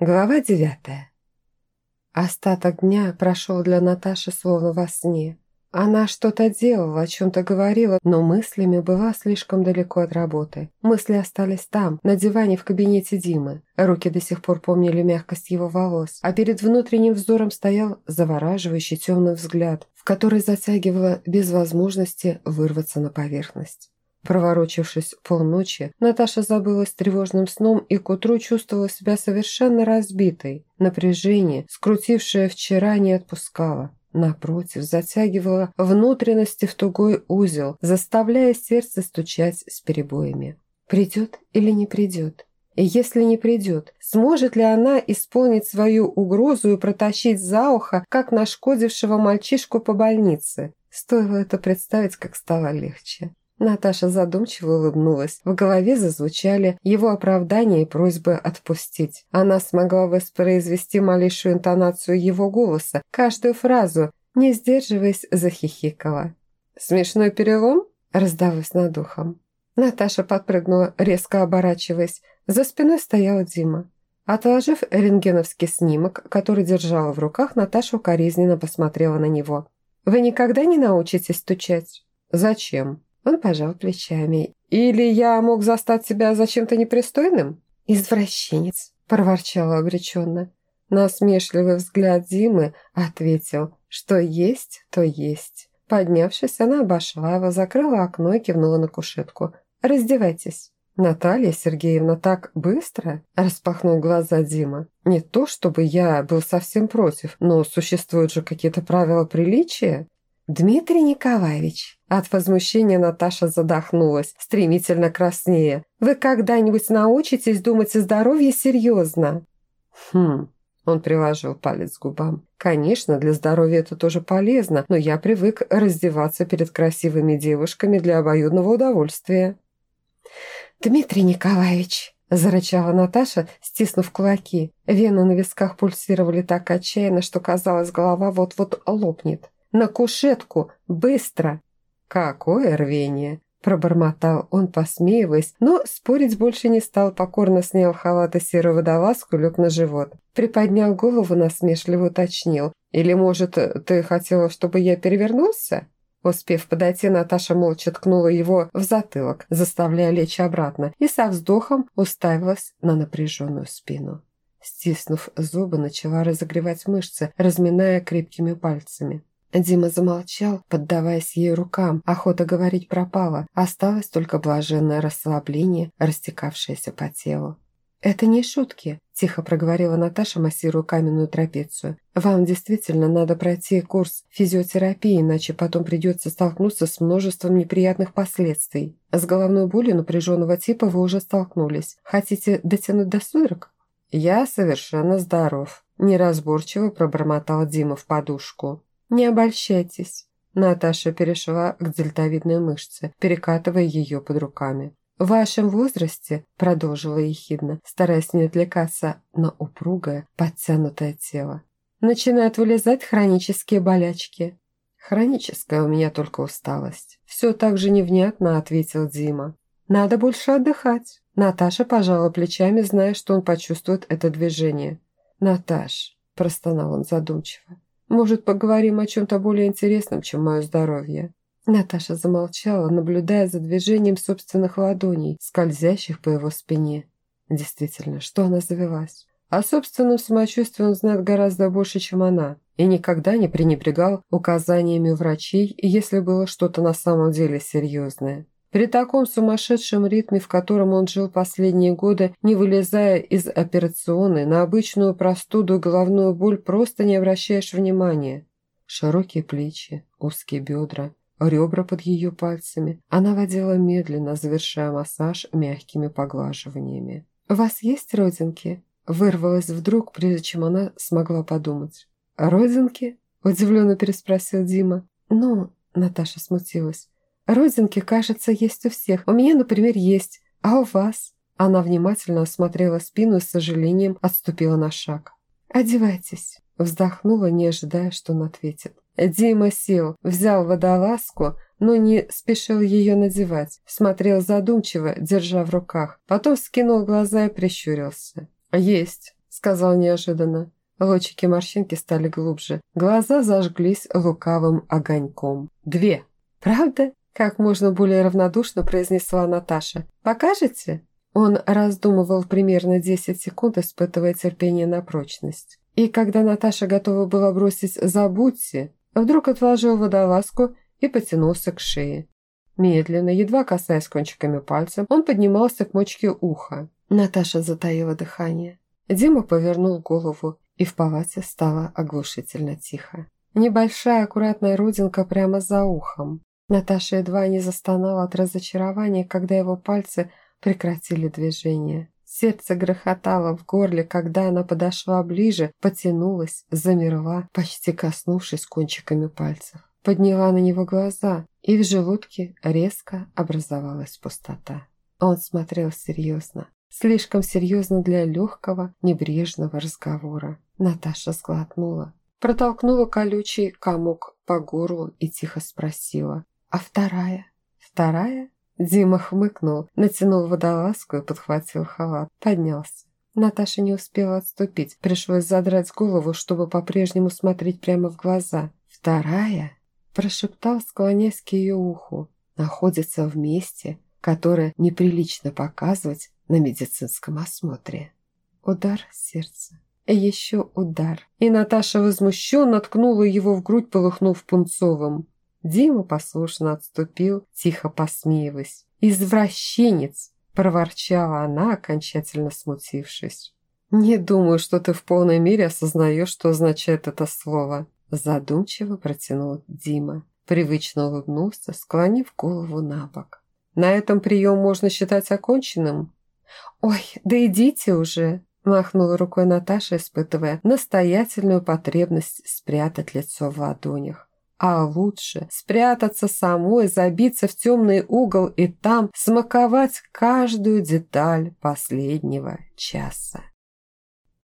Глава девятая. Остаток дня прошел для Наташи словно во сне. Она что-то делала, о чем-то говорила, но мыслями была слишком далеко от работы. Мысли остались там, на диване в кабинете Димы. Руки до сих пор помнили мягкость его волос, а перед внутренним взором стоял завораживающий темный взгляд, в который затягивало без возможности вырваться на поверхность. Проворочившись полночи, Наташа забылась тревожным сном и к утру чувствовала себя совершенно разбитой. Напряжение, скрутившее вчера, не отпускало. Напротив, затягивало внутренности в тугой узел, заставляя сердце стучать с перебоями. Придет или не придет? И если не придет, сможет ли она исполнить свою угрозу и протащить за ухо, как нашкодившего мальчишку по больнице? Стоило это представить, как стало легче. Наташа задумчиво улыбнулась. В голове зазвучали его оправдания и просьбы отпустить. Она смогла воспроизвести малейшую интонацию его голоса, каждую фразу, не сдерживаясь, захихикала. «Смешной перелом?» – раздалось над ухом. Наташа подпрыгнула, резко оборачиваясь. За спиной стоял Дима. Отложив рентгеновский снимок, который держала в руках, Наташа укоризненно посмотрела на него. «Вы никогда не научитесь стучать?» «Зачем?» Он пожал плечами. «Или я мог застать тебя за чем-то непристойным?» «Извращенец», – проворчала обреченно. Насмешливый взгляд Димы ответил, что есть, то есть. Поднявшись, она обошла его, закрыла окно и кивнула на кушетку. «Раздевайтесь». «Наталья Сергеевна, так быстро?» – распахнул глаза Дима. «Не то, чтобы я был совсем против, но существуют же какие-то правила приличия». «Дмитрий Николаевич!» От возмущения Наташа задохнулась, стремительно краснее. «Вы когда-нибудь научитесь думать о здоровье серьезно?» «Хм...» Он приложил палец к губам. «Конечно, для здоровья это тоже полезно, но я привык раздеваться перед красивыми девушками для обоюдного удовольствия». «Дмитрий Николаевич!» – зарычала Наташа, стиснув кулаки. Вены на висках пульсировали так отчаянно, что казалось, голова вот-вот лопнет. На кушетку! Быстро!» «Какое рвение!» Пробормотал он, посмеиваясь, но спорить больше не стал, покорно снял халат и серую водолазку, лег на живот. Приподнял голову, насмешливо уточнил. «Или, может, ты хотела, чтобы я перевернулся?» Успев подойти, Наташа молча ткнула его в затылок, заставляя лечь обратно, и со вздохом уставилась на напряженную спину. Стиснув зубы, начала разогревать мышцы, разминая крепкими пальцами. Дима замолчал, поддаваясь ей рукам. Охота говорить пропала. Осталось только блаженное расслабление, растекавшееся по телу. «Это не шутки», – тихо проговорила Наташа, массируя каменную трапецию. «Вам действительно надо пройти курс физиотерапии, иначе потом придется столкнуться с множеством неприятных последствий. С головной болью напряженного типа вы уже столкнулись. Хотите дотянуть до судорог?» «Я совершенно здоров», – неразборчиво пробормотал Дима в подушку. «Не обольщайтесь». Наташа перешла к дельтовидной мышце, перекатывая ее под руками. «В вашем возрасте», – продолжила ехидно, стараясь не отвлекаться на упругое, подтянутое тело, «начинают вылезать хронические болячки». «Хроническая у меня только усталость». «Все так же невнятно», – ответил Дима. «Надо больше отдыхать». Наташа пожала плечами, зная, что он почувствует это движение. «Наташ», – простонал он задумчиво, может, поговорим о чем-то более интересном, чем мое здоровье?» Наташа замолчала, наблюдая за движением собственных ладоней, скользящих по его спине. Действительно, что она завелась? О собственном самочувствии он знает гораздо больше, чем она, и никогда не пренебрегал указаниями врачей, если было что-то на самом деле серьезное. При таком сумасшедшем ритме, в котором он жил последние годы, не вылезая из операционной, на обычную простуду и головную боль просто не обращаешь внимания. Широкие плечи, узкие бедра, ребра под ее пальцами. Она водила медленно, завершая массаж мягкими поглаживаниями. «У вас есть родинки?» Вырвалась вдруг, прежде чем она смогла подумать. «Родинки?» – удивленно переспросил Дима. «Ну...» – Наташа смутилась. Родинки, кажется, есть у всех. У меня, например, есть. А у вас?» Она внимательно осмотрела спину и с сожалением отступила на шаг. «Одевайтесь», – вздохнула, не ожидая, что он ответит. Дима сел, взял водолазку, но не спешил ее надевать. Смотрел задумчиво, держа в руках. Потом скинул глаза и прищурился. «Есть». сказал неожиданно. Лучики морщинки стали глубже. Глаза зажглись лукавым огоньком. «Две!» «Правда?» – как можно более равнодушно произнесла Наташа. «Покажете?» Он раздумывал примерно 10 секунд, испытывая терпение на прочность. И когда Наташа готова была бросить «забудьте», вдруг отложил водолазку и потянулся к шее. Медленно, едва касаясь кончиками пальцев, он поднимался к мочке уха. Наташа затаила дыхание. Дима повернул голову, и в палате стало оглушительно тихо. Небольшая аккуратная родинка прямо за ухом. Наташа едва не застонала от разочарования, когда его пальцы прекратили движение. Сердце грохотало в горле, когда она подошла ближе, потянулась, замерла, почти коснувшись кончиками пальцев. Подняла на него глаза, и в желудке резко образовалась пустота. Он смотрел серьезно, слишком серьезно для легкого, небрежного разговора. Наташа сглотнула, протолкнула колючий комок по горлу и тихо спросила. «А вторая?» «Вторая?» Дима хмыкнул, натянул водолазку и подхватил халат. Поднялся. Наташа не успела отступить. Пришлось задрать голову, чтобы по-прежнему смотреть прямо в глаза. «Вторая?» – прошептал, склоняясь к ее уху. «Находится в месте, которое неприлично показывать на медицинском осмотре». Удар сердца. Еще удар. И Наташа возмущенно ткнула его в грудь, полыхнув пунцовым. Дима послушно отступил, тихо посмеиваясь. «Извращенец!» – проворчала она, окончательно смутившись. «Не думаю, что ты в полной мере осознаешь, что означает это слово», – задумчиво протянул Дима. Привычно улыбнулся, склонив голову на бок. «На этом прием можно считать оконченным?» «Ой, да идите уже!» – махнула рукой Наташа, испытывая настоятельную потребность спрятать лицо в ладонях. А лучше спрятаться самой, забиться в темный угол и там смаковать каждую деталь последнего часа.